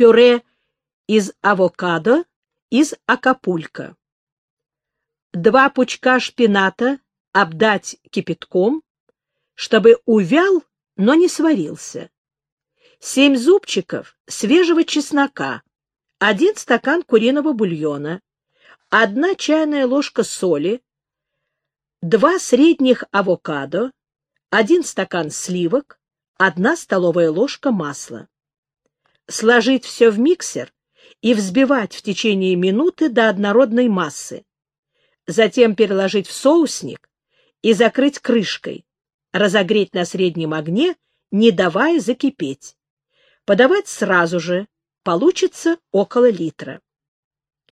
пюре из авокадо из Акапулько. Два пучка шпината обдать кипятком, чтобы увял, но не сварился. Семь зубчиков свежего чеснока, один стакан куриного бульона, одна чайная ложка соли, два средних авокадо, один стакан сливок, одна столовая ложка масла. Сложить все в миксер и взбивать в течение минуты до однородной массы. Затем переложить в соусник и закрыть крышкой, разогреть на среднем огне, не давая закипеть. Подавать сразу же, получится около литра.